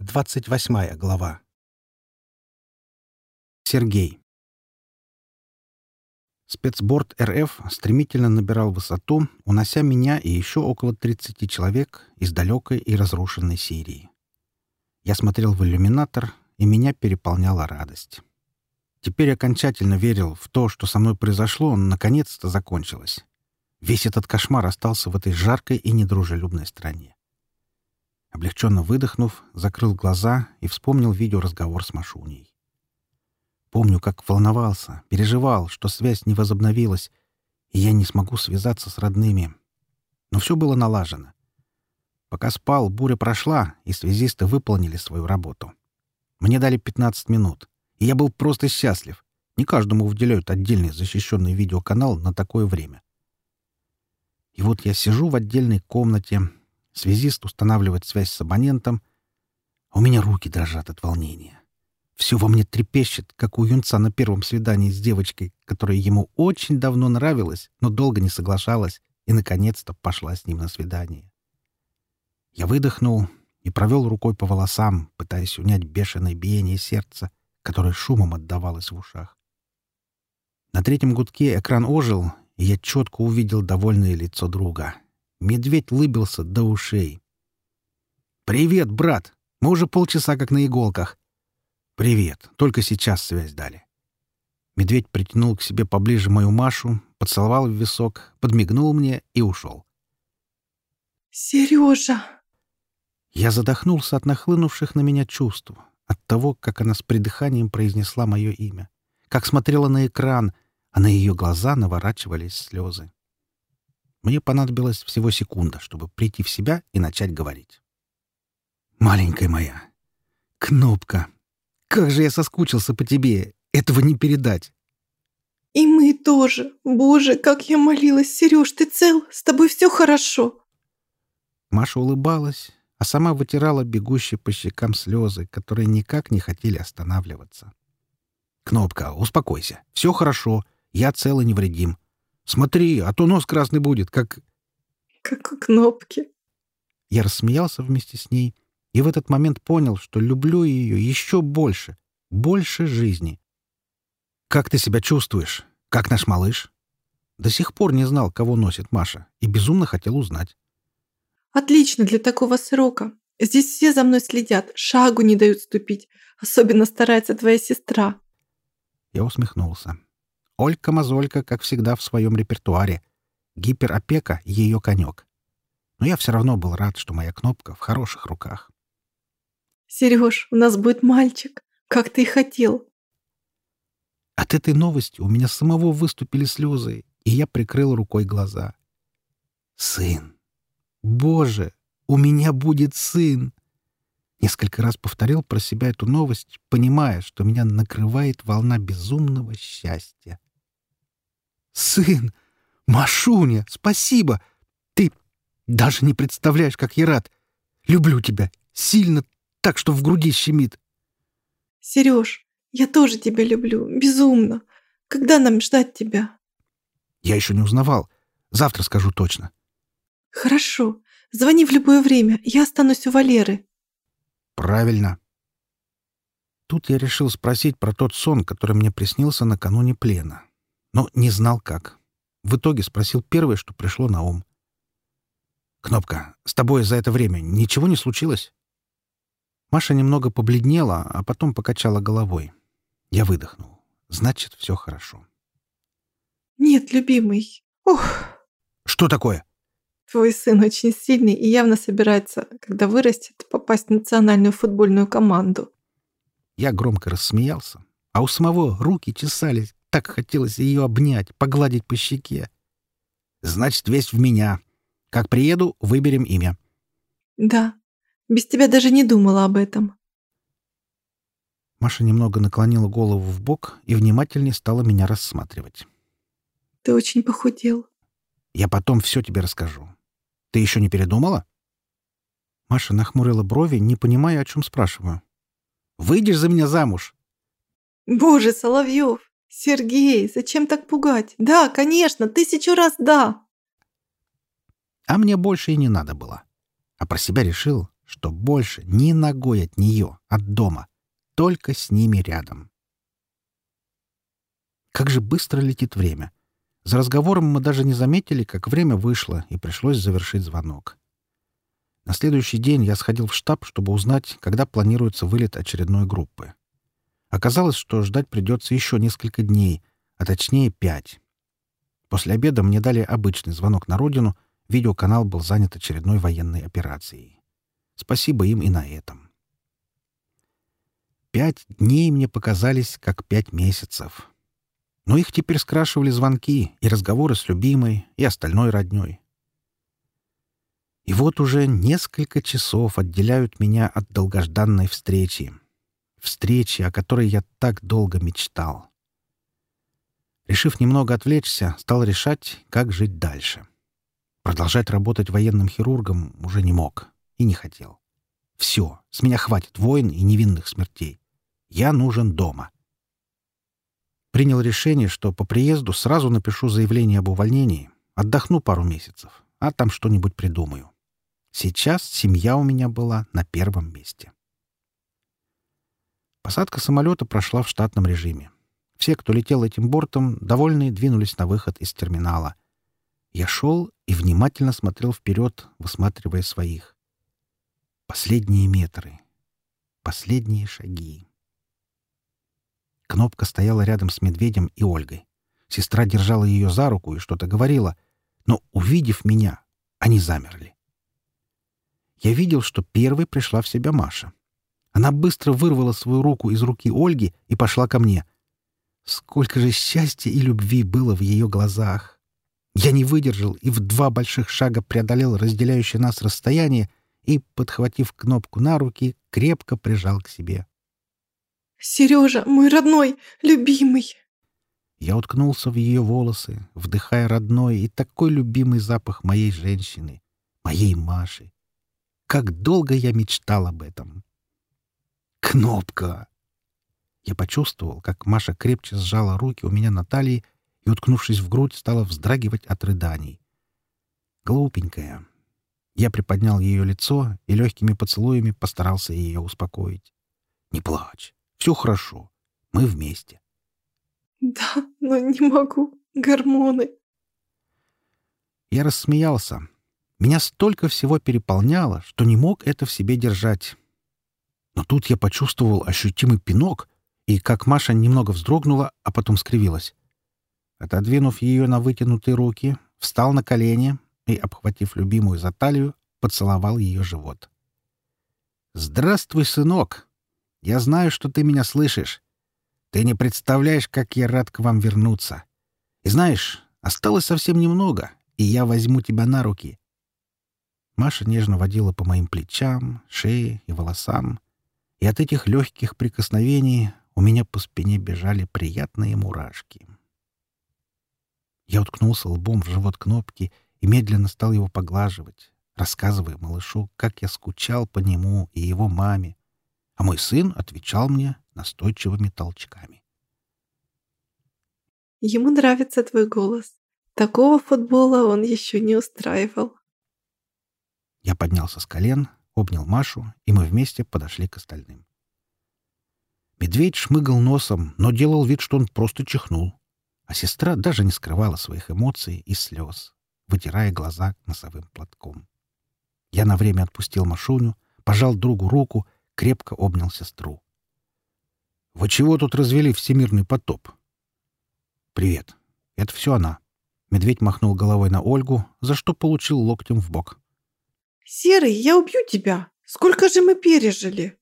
28 глава. Сергей. Спецборд РФ стремительно набирал высоту, унося меня и еще около 30 человек из далекой и разрушенной Сирии. Я смотрел в иллюминатор, и меня переполняла радость. Теперь окончательно верил в то, что со мной произошло, наконец-то закончилось. Весь этот кошмар остался в этой жаркой и недружелюбной стране. Облегченно выдохнув, закрыл глаза и вспомнил видеоразговор с Машуней. Помню, как волновался, переживал, что связь не возобновилась, и я не смогу связаться с родными. Но все было налажено. Пока спал, буря прошла, и связисты выполнили свою работу. Мне дали 15 минут, и я был просто счастлив. Не каждому выделяют отдельный защищенный видеоканал на такое время. И вот я сижу в отдельной комнате, связист устанавливает связь с абонентом, у меня руки дрожат от волнения. Все во мне трепещет, как у юнца на первом свидании с девочкой, которая ему очень давно нравилась, но долго не соглашалась и, наконец-то, пошла с ним на свидание. Я выдохнул, и провел рукой по волосам, пытаясь унять бешеное биение сердца, которое шумом отдавалось в ушах. На третьем гудке экран ожил, и я четко увидел довольное лицо друга. Медведь лыбился до ушей. «Привет, брат! Мы уже полчаса как на иголках». «Привет. Только сейчас связь дали». Медведь притянул к себе поближе мою Машу, поцеловал в висок, подмигнул мне и ушел. «Сережа!» Я задохнулся от нахлынувших на меня чувств, от того, как она с придыханием произнесла мое имя, как смотрела на экран, а на ее глаза наворачивались слезы. Мне понадобилось всего секунда, чтобы прийти в себя и начать говорить. «Маленькая моя! Кнопка! Как же я соскучился по тебе! Этого не передать!» «И мы тоже! Боже, как я молилась! Сереж, ты цел? С тобой все хорошо!» Маша улыбалась, а сама вытирала бегущие по щекам слезы, которые никак не хотели останавливаться. «Кнопка, успокойся. Все хорошо. Я цел и невредим. Смотри, а то нос красный будет, как...» «Как у кнопки». Я рассмеялся вместе с ней и в этот момент понял, что люблю ее еще больше, больше жизни. «Как ты себя чувствуешь? Как наш малыш?» До сих пор не знал, кого носит Маша, и безумно хотел узнать. Отлично для такого срока. Здесь все за мной следят, шагу не дают ступить. Особенно старается твоя сестра. Я усмехнулся. Олька-мозолька, как всегда, в своем репертуаре. Гиперопека — ее конек. Но я все равно был рад, что моя кнопка в хороших руках. Сереж, у нас будет мальчик, как ты и хотел. От этой новости у меня самого выступили слезы, и я прикрыл рукой глаза. Сын. «Боже, у меня будет сын!» Несколько раз повторил про себя эту новость, понимая, что меня накрывает волна безумного счастья. «Сын! Машуня! Спасибо! Ты даже не представляешь, как я рад! Люблю тебя! Сильно, так что в груди щемит!» «Сереж, я тоже тебя люблю! Безумно! Когда нам ждать тебя?» «Я еще не узнавал. Завтра скажу точно. «Хорошо. Звони в любое время. Я останусь у Валеры». «Правильно». Тут я решил спросить про тот сон, который мне приснился накануне плена. Но не знал как. В итоге спросил первое, что пришло на ум. «Кнопка, с тобой за это время ничего не случилось?» Маша немного побледнела, а потом покачала головой. Я выдохнул. Значит, все хорошо. «Нет, любимый. Ух!» «Что такое?» Твой сын очень сильный и явно собирается, когда вырастет, попасть в национальную футбольную команду. Я громко рассмеялся, а у самого руки чесались. Так хотелось ее обнять, погладить по щеке. Значит, весь в меня. Как приеду, выберем имя. Да. Без тебя даже не думала об этом. Маша немного наклонила голову в бок и внимательнее стала меня рассматривать. Ты очень похудел. Я потом все тебе расскажу. Ты еще не передумала?» Маша нахмурила брови, не понимая, о чем спрашиваю. «Выйдешь за меня замуж?» «Боже, Соловьев! Сергей, зачем так пугать? Да, конечно, тысячу раз да!» А мне больше и не надо было. А про себя решил, что больше ни ногой от нее, от дома, только с ними рядом. Как же быстро летит время. За разговором мы даже не заметили, как время вышло, и пришлось завершить звонок. На следующий день я сходил в штаб, чтобы узнать, когда планируется вылет очередной группы. Оказалось, что ждать придется еще несколько дней, а точнее пять. После обеда мне дали обычный звонок на родину, видеоканал был занят очередной военной операцией. Спасибо им и на этом. Пять дней мне показались как пять месяцев. Но их теперь скрашивали звонки и разговоры с любимой и остальной роднёй. И вот уже несколько часов отделяют меня от долгожданной встречи. Встречи, о которой я так долго мечтал. Решив немного отвлечься, стал решать, как жить дальше. Продолжать работать военным хирургом уже не мог и не хотел. Все, с меня хватит войн и невинных смертей. Я нужен дома. Принял решение, что по приезду сразу напишу заявление об увольнении, отдохну пару месяцев, а там что-нибудь придумаю. Сейчас семья у меня была на первом месте. Посадка самолета прошла в штатном режиме. Все, кто летел этим бортом, довольные, двинулись на выход из терминала. Я шел и внимательно смотрел вперед, высматривая своих. Последние метры. Последние шаги. Кнопка стояла рядом с медведем и Ольгой. Сестра держала ее за руку и что-то говорила, но, увидев меня, они замерли. Я видел, что первой пришла в себя Маша. Она быстро вырвала свою руку из руки Ольги и пошла ко мне. Сколько же счастья и любви было в ее глазах! Я не выдержал и в два больших шага преодолел разделяющее нас расстояние и, подхватив кнопку на руки, крепко прижал к себе. «Сережа, мой родной, любимый!» Я уткнулся в ее волосы, вдыхая родной и такой любимый запах моей женщины, моей Маши. Как долго я мечтал об этом! Кнопка! Я почувствовал, как Маша крепче сжала руки у меня на талии и, уткнувшись в грудь, стала вздрагивать от рыданий. Глупенькая. Я приподнял ее лицо и легкими поцелуями постарался ее успокоить. «Не плачь. Все хорошо. Мы вместе. Да, но не могу. Гормоны. Я рассмеялся. Меня столько всего переполняло, что не мог это в себе держать. Но тут я почувствовал ощутимый пинок, и как Маша немного вздрогнула, а потом скривилась. Отодвинув ее на вытянутые руки, встал на колени и, обхватив любимую за талию, поцеловал ее живот. «Здравствуй, сынок!» Я знаю, что ты меня слышишь. Ты не представляешь, как я рад к вам вернуться. И знаешь, осталось совсем немного, и я возьму тебя на руки». Маша нежно водила по моим плечам, шее и волосам, и от этих легких прикосновений у меня по спине бежали приятные мурашки. Я уткнулся лбом в живот кнопки и медленно стал его поглаживать, рассказывая малышу, как я скучал по нему и его маме, а мой сын отвечал мне настойчивыми толчками. Ему нравится твой голос. Такого футбола он еще не устраивал. Я поднялся с колен, обнял Машу, и мы вместе подошли к остальным. Медведь шмыгал носом, но делал вид, что он просто чихнул. А сестра даже не скрывала своих эмоций и слез, вытирая глаза носовым платком. Я на время отпустил Машуню, пожал другу руку — крепко обнял сестру. «Вы чего тут развели всемирный потоп?» «Привет. Это все она». Медведь махнул головой на Ольгу, за что получил локтем в бок. «Серый, я убью тебя! Сколько же мы пережили!»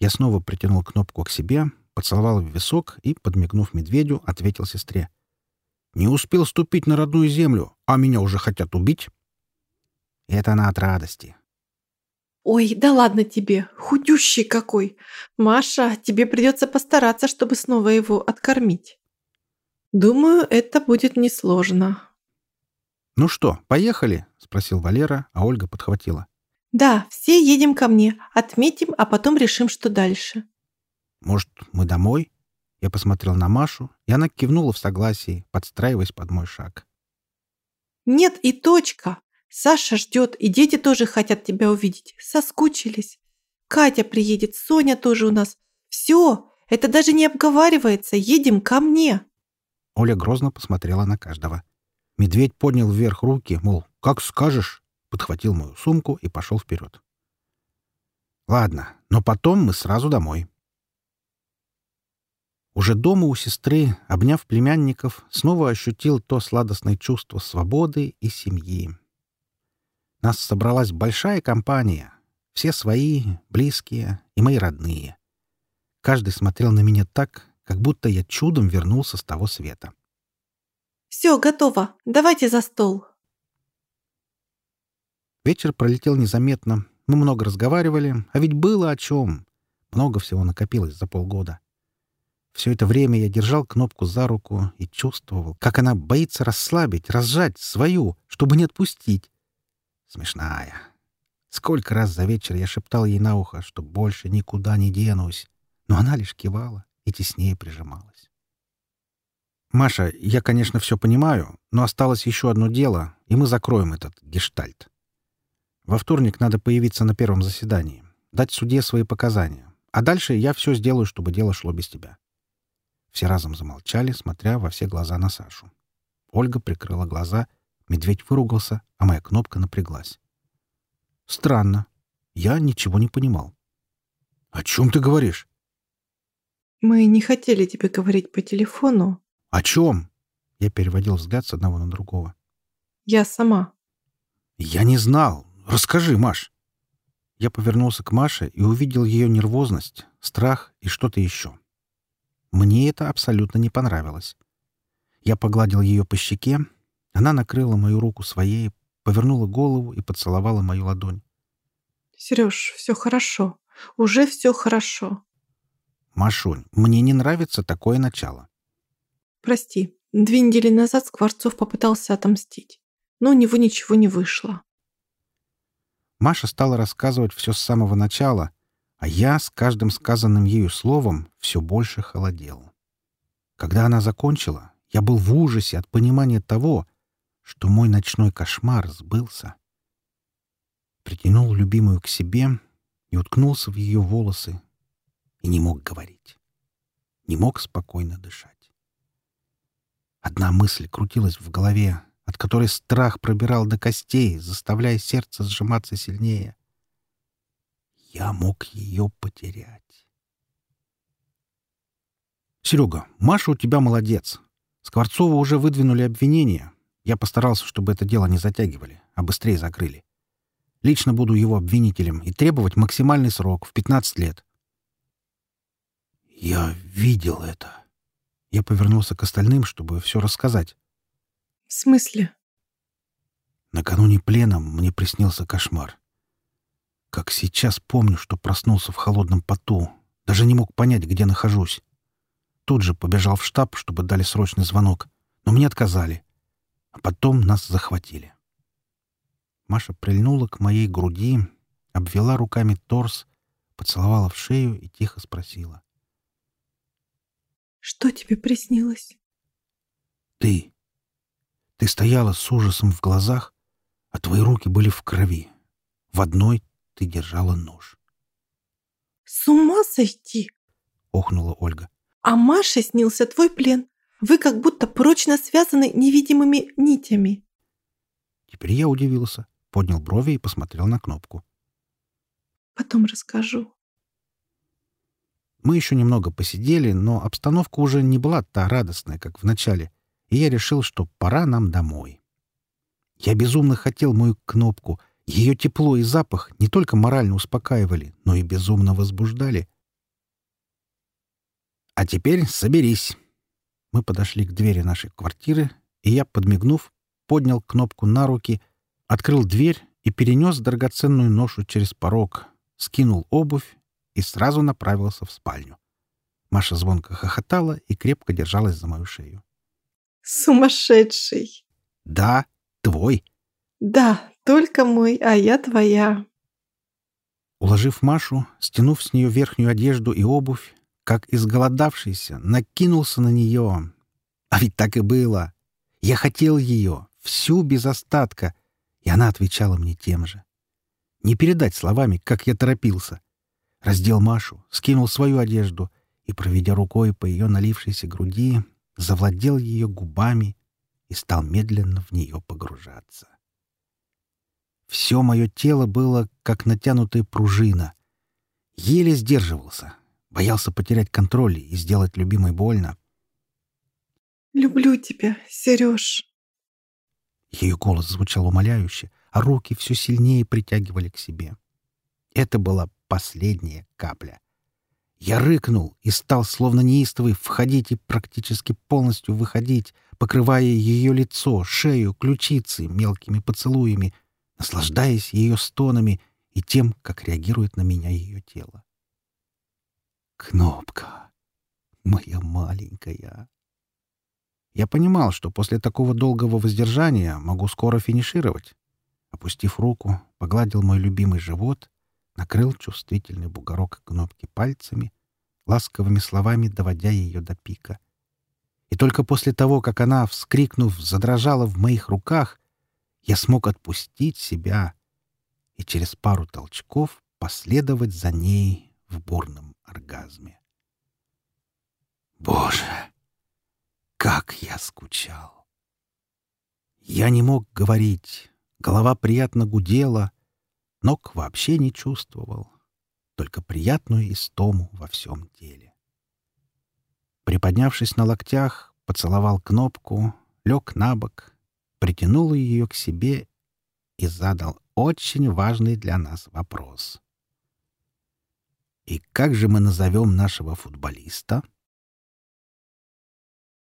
Я снова притянул кнопку к себе, поцеловал в висок и, подмигнув медведю, ответил сестре. «Не успел ступить на родную землю, а меня уже хотят убить?» Это она от радости. Ой, да ладно тебе, худющий какой. Маша, тебе придется постараться, чтобы снова его откормить. Думаю, это будет несложно. Ну что, поехали? Спросил Валера, а Ольга подхватила. Да, все едем ко мне, отметим, а потом решим, что дальше. Может, мы домой? Я посмотрел на Машу, и она кивнула в согласии, подстраиваясь под мой шаг. Нет и точка. Саша ждет, и дети тоже хотят тебя увидеть. Соскучились. Катя приедет, Соня тоже у нас. Все, это даже не обговаривается. Едем ко мне. Оля грозно посмотрела на каждого. Медведь поднял вверх руки, мол, как скажешь, подхватил мою сумку и пошел вперед. Ладно, но потом мы сразу домой. Уже дома у сестры, обняв племянников, снова ощутил то сладостное чувство свободы и семьи. Нас собралась большая компания. Все свои, близкие и мои родные. Каждый смотрел на меня так, как будто я чудом вернулся с того света. «Все, готово. Давайте за стол». Вечер пролетел незаметно. Мы много разговаривали, а ведь было о чем. Много всего накопилось за полгода. Все это время я держал кнопку за руку и чувствовал, как она боится расслабить, разжать свою, чтобы не отпустить. Смешная. Сколько раз за вечер я шептал ей на ухо, что больше никуда не денусь, но она лишь кивала и теснее прижималась. «Маша, я, конечно, все понимаю, но осталось еще одно дело, и мы закроем этот гештальт. Во вторник надо появиться на первом заседании, дать суде свои показания, а дальше я все сделаю, чтобы дело шло без тебя». Все разом замолчали, смотря во все глаза на Сашу. Ольга прикрыла глаза — Медведь выругался, а моя кнопка напряглась. Странно. Я ничего не понимал. «О чем ты говоришь?» «Мы не хотели тебе говорить по телефону». «О чем?» Я переводил взгляд с одного на другого. «Я сама». «Я не знал. Расскажи, Маш». Я повернулся к Маше и увидел ее нервозность, страх и что-то еще. Мне это абсолютно не понравилось. Я погладил ее по щеке, она накрыла мою руку своей, повернула голову и поцеловала мою ладонь. «Сереж, все хорошо. Уже все хорошо». «Машунь, мне не нравится такое начало». «Прости, две недели назад Скворцов попытался отомстить, но у него ничего не вышло». Маша стала рассказывать все с самого начала, а я с каждым сказанным ею словом все больше холодел. Когда она закончила, я был в ужасе от понимания того, что мой ночной кошмар сбылся. Притянул любимую к себе и уткнулся в ее волосы и не мог говорить. Не мог спокойно дышать. Одна мысль крутилась в голове, от которой страх пробирал до костей, заставляя сердце сжиматься сильнее. Я мог ее потерять. «Серега, Маша у тебя молодец. Скворцова уже выдвинули обвинения, я постарался, чтобы это дело не затягивали, а быстрее закрыли. Лично буду его обвинителем и требовать максимальный срок в 15 лет. Я видел это. Я повернулся к остальным, чтобы все рассказать. В смысле? Накануне плена мне приснился кошмар. Как сейчас помню, что проснулся в холодном поту, даже не мог понять, где нахожусь. Тут же побежал в штаб, чтобы дали срочный звонок, но мне отказали. А потом нас захватили. Маша прильнула к моей груди, обвела руками торс, поцеловала в шею и тихо спросила. «Что тебе приснилось?» «Ты. Ты стояла с ужасом в глазах, а твои руки были в крови. В одной ты держала нож». «С ума сойти!» — охнула Ольга. «А Маше снился твой плен. Вы как будто прочно связаны невидимыми нитями. Теперь я удивился, поднял брови и посмотрел на кнопку. Потом расскажу. Мы еще немного посидели, но обстановка уже не была та радостная, как в начале, и я решил, что пора нам домой. Я безумно хотел мою кнопку. Ее тепло и запах не только морально успокаивали, но и безумно возбуждали. «А теперь соберись», мы подошли к двери нашей квартиры, и я, подмигнув, поднял кнопку на руки, открыл дверь и перенес драгоценную ношу через порог, скинул обувь и сразу направился в спальню. Маша звонко хохотала и крепко держалась за мою шею. «Сумасшедший!» «Да, твой!» «Да, только мой, а я твоя!» Уложив Машу, стянув с нее верхнюю одежду и обувь, как изголодавшийся, накинулся на нее. А ведь так и было. Я хотел ее, всю без остатка, и она отвечала мне тем же. Не передать словами, как я торопился. Раздел Машу, скинул свою одежду и, проведя рукой по ее налившейся груди, завладел ее губами и стал медленно в нее погружаться. Все мое тело было, как натянутая пружина. Еле сдерживался, боялся потерять контроль и сделать любимой больно. «Люблю тебя, Сереж!» Ее голос звучал умоляюще, а руки все сильнее притягивали к себе. Это была последняя капля. Я рыкнул и стал, словно неистовый, входить и практически полностью выходить, покрывая ее лицо, шею, ключицы мелкими поцелуями, наслаждаясь ее стонами и тем, как реагирует на меня ее тело. Кнопка, моя маленькая. Я понимал, что после такого долгого воздержания могу скоро финишировать. Опустив руку, погладил мой любимый живот, накрыл чувствительный бугорок кнопки пальцами, ласковыми словами доводя ее до пика. И только после того, как она, вскрикнув, задрожала в моих руках, я смог отпустить себя и через пару толчков последовать за ней в бурном оргазме. Боже, как я скучал! Я не мог говорить, голова приятно гудела, ног вообще не чувствовал, только приятную истому во всем теле. Приподнявшись на локтях, поцеловал кнопку, лег на бок, притянул ее к себе и задал очень важный для нас вопрос. «И как же мы назовем нашего футболиста?»